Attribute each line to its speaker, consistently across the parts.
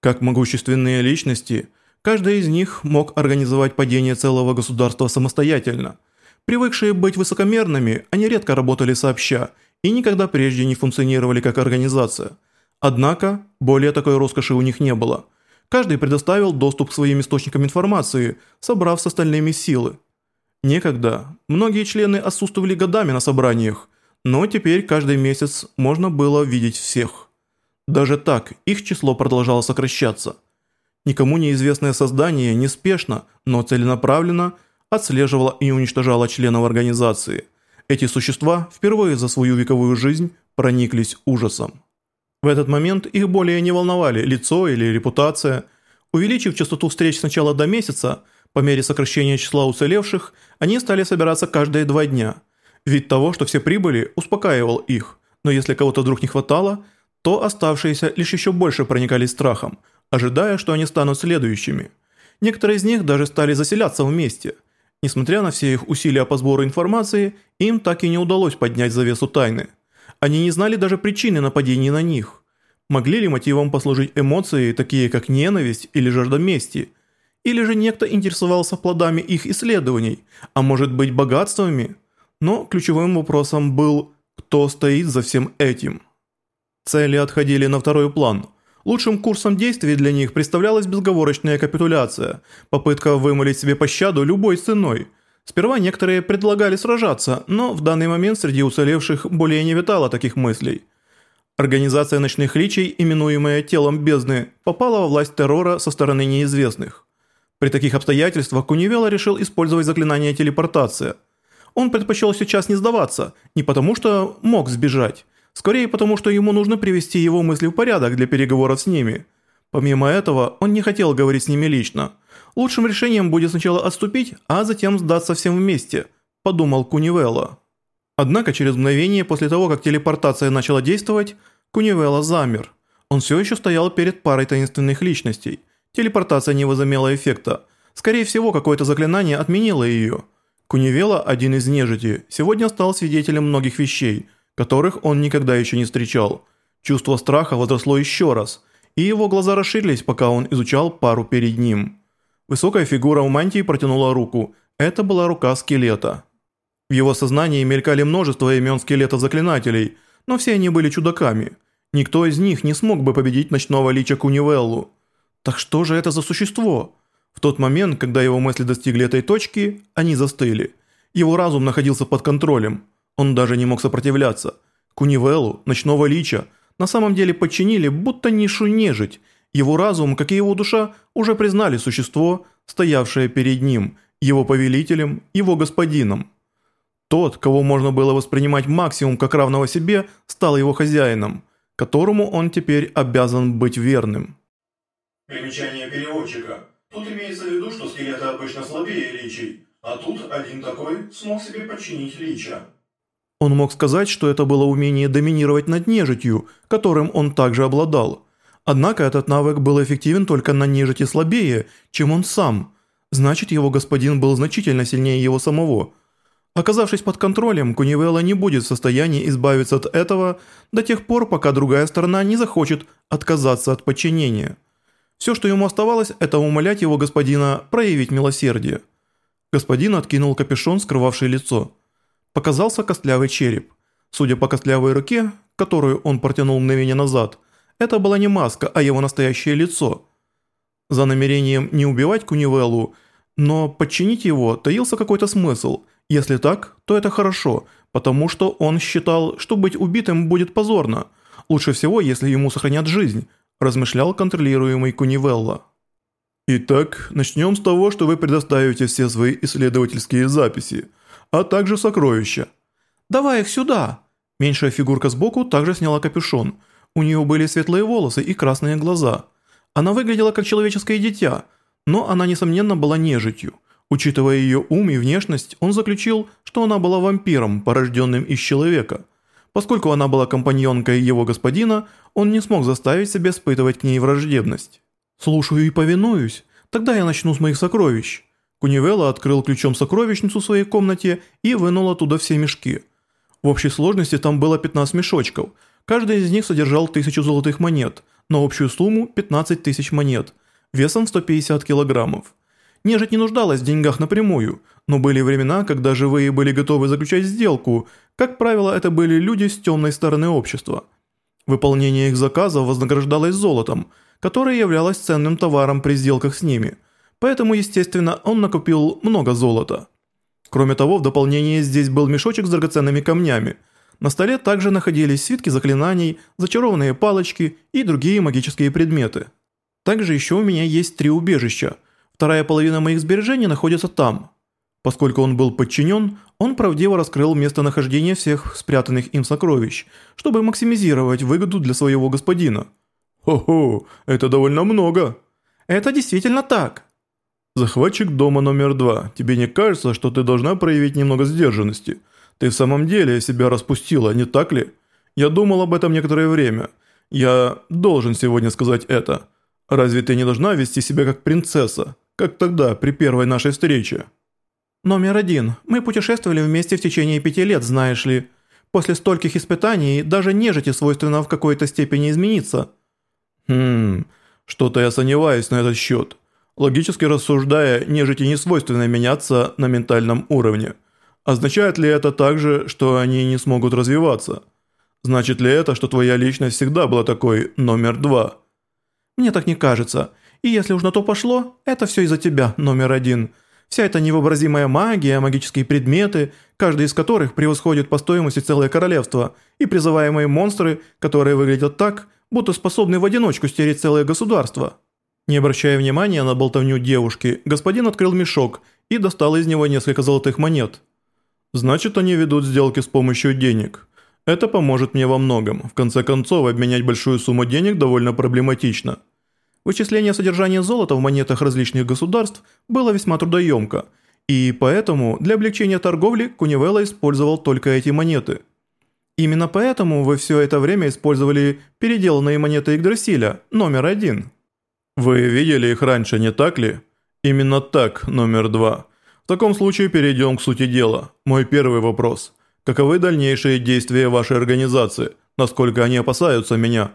Speaker 1: Как могущественные личности, каждый из них мог организовать падение целого государства самостоятельно. Привыкшие быть высокомерными, они редко работали сообща и никогда прежде не функционировали как организация. Однако, более такой роскоши у них не было. Каждый предоставил доступ к своим источникам информации, собрав с остальными силы. Некогда многие члены отсутствовали годами на собраниях, но теперь каждый месяц можно было видеть всех. Даже так их число продолжало сокращаться. Никому неизвестное создание неспешно, но целенаправленно отслеживало и уничтожало членов организации. Эти существа впервые за свою вековую жизнь прониклись ужасом. В этот момент их более не волновали лицо или репутация. Увеличив частоту встреч сначала до месяца, по мере сокращения числа уцелевших, они стали собираться каждые два дня. Вид того, что все прибыли, успокаивал их, но если кого-то вдруг не хватало – то оставшиеся лишь еще больше проникались страхом, ожидая, что они станут следующими. Некоторые из них даже стали заселяться вместе. Несмотря на все их усилия по сбору информации, им так и не удалось поднять завесу тайны. Они не знали даже причины нападений на них. Могли ли мотивом послужить эмоции, такие как ненависть или жажда мести? Или же некто интересовался плодами их исследований, а может быть богатствами? Но ключевым вопросом был, кто стоит за всем этим? Цели отходили на второй план. Лучшим курсом действий для них представлялась безговорочная капитуляция, попытка вымолить себе пощаду любой ценой. Сперва некоторые предлагали сражаться, но в данный момент среди уцелевших более не витало таких мыслей. Организация ночных личей, именуемая «Телом бездны», попала во власть террора со стороны неизвестных. При таких обстоятельствах Кунивела решил использовать заклинание телепортация. Он предпочел сейчас не сдаваться, не потому что мог сбежать, Скорее потому, что ему нужно привести его мысли в порядок для переговоров с ними. Помимо этого, он не хотел говорить с ними лично. Лучшим решением будет сначала отступить, а затем сдаться всем вместе, подумал Кунивелла. Однако через мгновение после того, как телепортация начала действовать, Кунивелла замер. Он все еще стоял перед парой таинственных личностей. Телепортация не возымела эффекта. Скорее всего, какое-то заклинание отменило ее. Кунивелла, один из нежити, сегодня стал свидетелем многих вещей – которых он никогда еще не встречал. Чувство страха возросло еще раз, и его глаза расширились, пока он изучал пару перед ним. Высокая фигура в мантии протянула руку. Это была рука скелета. В его сознании мелькали множество имен скелетов-заклинателей, но все они были чудаками. Никто из них не смог бы победить ночного лича Кунивеллу. Так что же это за существо? В тот момент, когда его мысли достигли этой точки, они застыли. Его разум находился под контролем. Он даже не мог сопротивляться. Кунивеллу, ночного лича, на самом деле подчинили, будто нишу нежить. Его разум, как и его душа, уже признали существо, стоявшее перед ним, его повелителем, его господином. Тот, кого можно было воспринимать максимум как равного себе, стал его хозяином, которому он теперь обязан быть верным.
Speaker 2: Примечание переводчика. Тут имеется в виду, что скелеты обычно слабее личей, а тут один такой смог себе подчинить лича.
Speaker 1: Он мог сказать, что это было умение доминировать над нежитью, которым он также обладал. Однако этот навык был эффективен только на нежити слабее, чем он сам. Значит, его господин был значительно сильнее его самого. Оказавшись под контролем, Кунивелла не будет в состоянии избавиться от этого до тех пор, пока другая сторона не захочет отказаться от подчинения. Все, что ему оставалось, это умолять его господина проявить милосердие. Господин откинул капюшон, скрывавший лицо. Показался костлявый череп. Судя по костлявой руке, которую он протянул мгновение назад, это была не маска, а его настоящее лицо. За намерением не убивать Кунивеллу, но подчинить его таился какой-то смысл. Если так, то это хорошо, потому что он считал, что быть убитым будет позорно. Лучше всего, если ему сохранят жизнь, размышлял контролируемый Кунивелла.
Speaker 3: Итак, начнем с того, что вы предоставите все свои исследовательские записи – а также сокровища.
Speaker 1: «Давай их сюда!» Меньшая фигурка сбоку также сняла капюшон. У нее были светлые волосы и красные глаза. Она выглядела как человеческое дитя, но она, несомненно, была нежитью. Учитывая ее ум и внешность, он заключил, что она была вампиром, порожденным из человека. Поскольку она была компаньонкой его господина, он не смог заставить себя испытывать к ней враждебность. «Слушаю и повинуюсь. Тогда я начну с моих сокровищ». Кунивелла открыл ключом сокровищницу в своей комнате и вынул оттуда все мешки. В общей сложности там было 15 мешочков, каждый из них содержал тысячу золотых монет, на общую сумму 15 тысяч монет, весом 150 килограммов. Нежить не нуждалась в деньгах напрямую, но были времена, когда живые были готовы заключать сделку, как правило, это были люди с темной стороны общества. Выполнение их заказов вознаграждалось золотом, которое являлось ценным товаром при сделках с ними, поэтому, естественно, он накопил много золота. Кроме того, в дополнение здесь был мешочек с драгоценными камнями. На столе также находились свитки заклинаний, зачарованные палочки и другие магические предметы. Также еще у меня есть три убежища. Вторая половина моих сбережений находится там. Поскольку он был подчинен, он правдиво раскрыл местонахождение всех спрятанных им сокровищ, чтобы максимизировать выгоду для своего господина.
Speaker 3: «Хо-хо, это довольно много».
Speaker 1: «Это действительно так».
Speaker 3: «Захватчик дома номер два, тебе не кажется, что ты должна проявить немного сдержанности? Ты в самом деле себя распустила, не так ли? Я думал об этом некоторое время. Я должен сегодня сказать это. Разве ты не должна вести себя как принцесса, как тогда, при первой нашей встрече?»
Speaker 1: «Номер один. Мы путешествовали вместе в течение пяти лет, знаешь ли. После стольких испытаний даже нежити свойственно в какой-то степени измениться».
Speaker 3: «Хм, что-то я сомневаюсь на этот счет. Логически рассуждая, нежити не свойственно меняться на ментальном уровне. Означает ли это также, что они не смогут развиваться? Значит ли это, что твоя личность всегда была такой номер два?»
Speaker 1: «Мне так не кажется. И если уж на то пошло, это все из-за тебя, номер один». Вся эта невообразимая магия, магические предметы, каждый из которых превосходит по стоимости целое королевство, и призываемые монстры, которые выглядят так, будто способны в одиночку стереть целое государство. Не обращая внимания на болтовню девушки, господин открыл мешок и достал из него несколько золотых монет.
Speaker 3: «Значит, они ведут сделки с помощью денег. Это поможет мне во многом. В конце концов, обменять большую сумму денег довольно проблематично».
Speaker 1: Вычисление содержания золота в монетах различных государств было весьма трудоемко, и поэтому для облегчения торговли Кунивелла использовал только эти монеты. Именно поэтому вы все это время использовали переделанные монеты Игдрасиля, номер один.
Speaker 3: Вы видели их раньше, не так ли? Именно так, номер два. В таком случае перейдем к сути дела. Мой первый вопрос. Каковы дальнейшие действия вашей организации? Насколько они опасаются меня?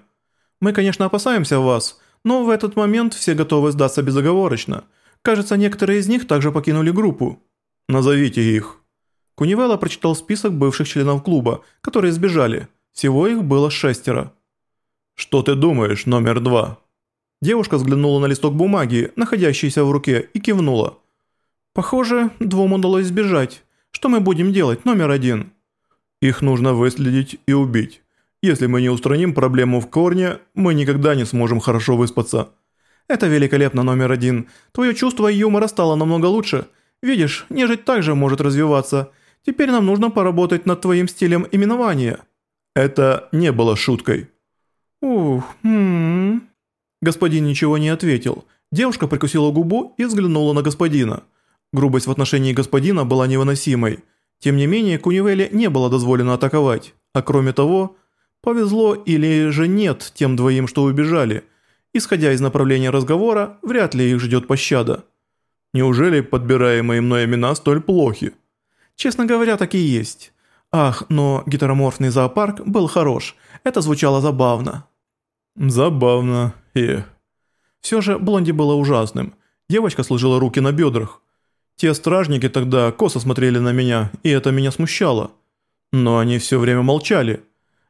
Speaker 1: Мы, конечно, опасаемся вас, но в этот момент все готовы сдаться безоговорочно. Кажется, некоторые из них также покинули группу.
Speaker 3: Назовите их.
Speaker 1: Кунивелла прочитал список бывших членов клуба, которые сбежали. Всего их было шестеро.
Speaker 3: «Что ты думаешь, номер два?»
Speaker 1: Девушка взглянула на листок бумаги, находящийся в руке, и кивнула. «Похоже, двум удалось сбежать. Что мы будем делать, номер один?»
Speaker 3: «Их нужно выследить и убить. Если мы не устраним проблему в корне, мы никогда не сможем хорошо выспаться.
Speaker 1: Это великолепно, номер один. Твое чувство юмора стало намного лучше. Видишь, нежить также может развиваться. Теперь нам нужно поработать над твоим стилем именования.
Speaker 3: Это не было шуткой.
Speaker 1: Ух, хм. Господин ничего не ответил. Девушка прикусила губу и взглянула на господина. Грубость в отношении господина была невыносимой. Тем не менее, Кунивеле не было дозволено атаковать. А кроме того, Повезло или же нет тем двоим, что убежали. Исходя из направления разговора, вряд ли их ждет пощада.
Speaker 3: Неужели подбираемые мной имена столь плохи?
Speaker 1: Честно говоря, так и есть. Ах, но гетероморфный зоопарк был хорош. Это звучало забавно.
Speaker 3: Забавно, эх.
Speaker 1: Все же Блонди было ужасным. Девочка сложила руки на бедрах. Те стражники тогда косо смотрели на меня, и это меня смущало. Но они все время молчали.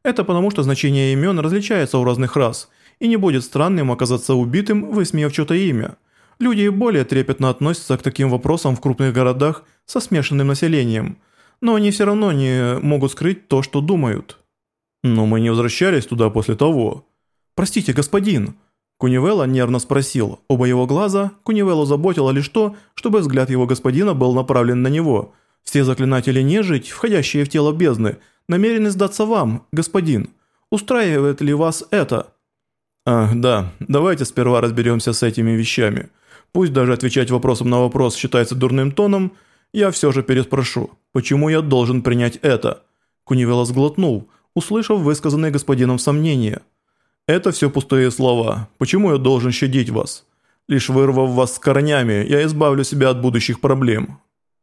Speaker 1: Это потому, что значение имен различается у разных рас, и не будет странным оказаться убитым, высмеяв чье-то имя. Люди более трепетно относятся к таким вопросам в крупных городах со смешанным населением, но они все равно не могут скрыть то, что думают.
Speaker 3: Но мы не возвращались туда после того.
Speaker 1: «Простите, господин», Кунивелла нервно спросил. Оба его глаза Кунивеллу заботило лишь то, чтобы взгляд его господина был направлен на него. Все заклинатели нежить, входящие в тело бездны – намерены сдаться вам, господин. Устраивает ли вас это?»
Speaker 3: «Ах, да, давайте сперва разберемся с этими вещами. Пусть даже отвечать вопросом на вопрос считается дурным тоном, я все же переспрошу, почему я должен принять это?»
Speaker 1: Кунивелла сглотнул, услышав высказанные господином сомнения.
Speaker 3: «Это все пустые слова. Почему я должен щадить вас? Лишь вырвав вас с корнями, я избавлю себя от будущих проблем.